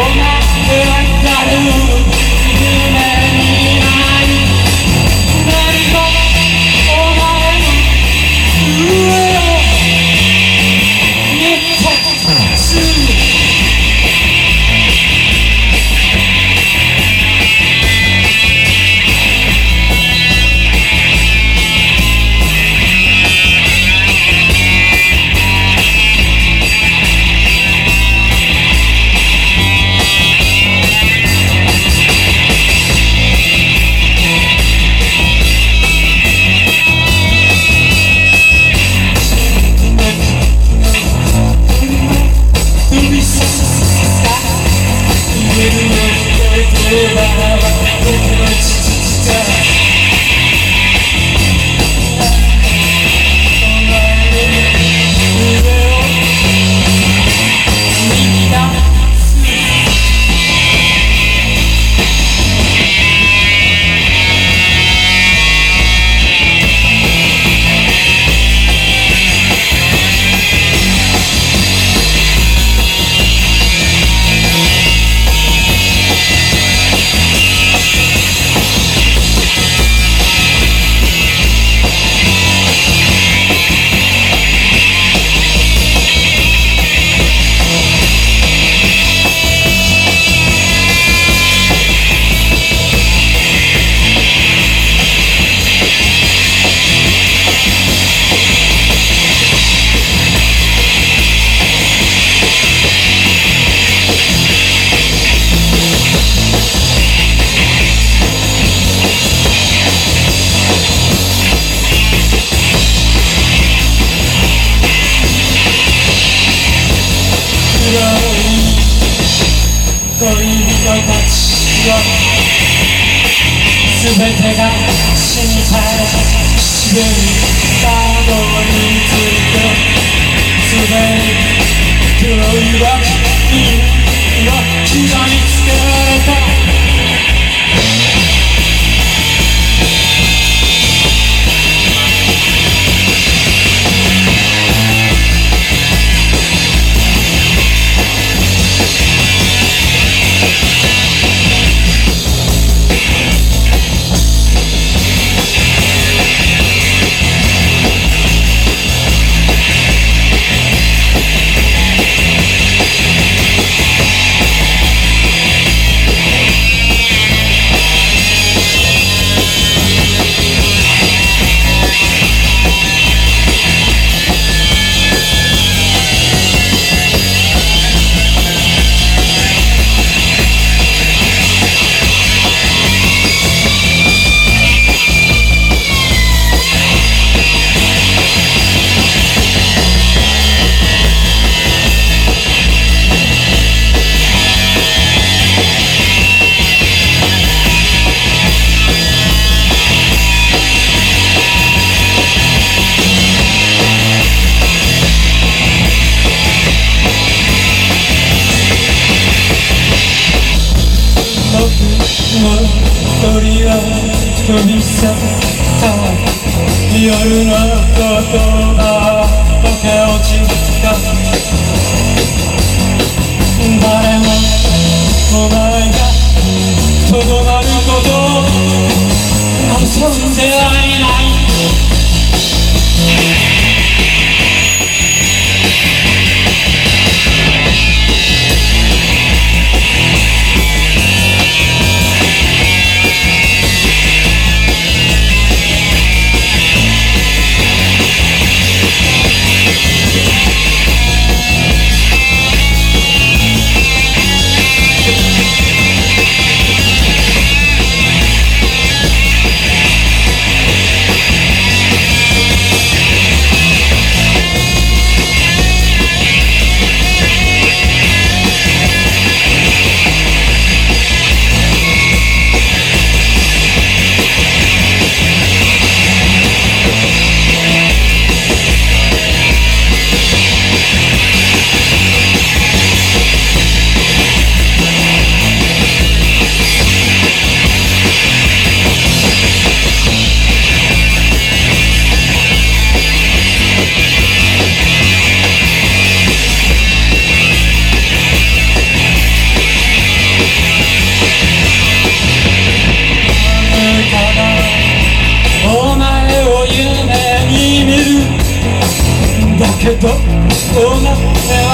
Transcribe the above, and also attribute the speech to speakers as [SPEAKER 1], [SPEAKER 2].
[SPEAKER 1] Oh, that's where I got 恋人たちよ全てが死に絶え自分たどり着いてすでに黒い脇には刻みつけられた飛び去った夜のことはだけ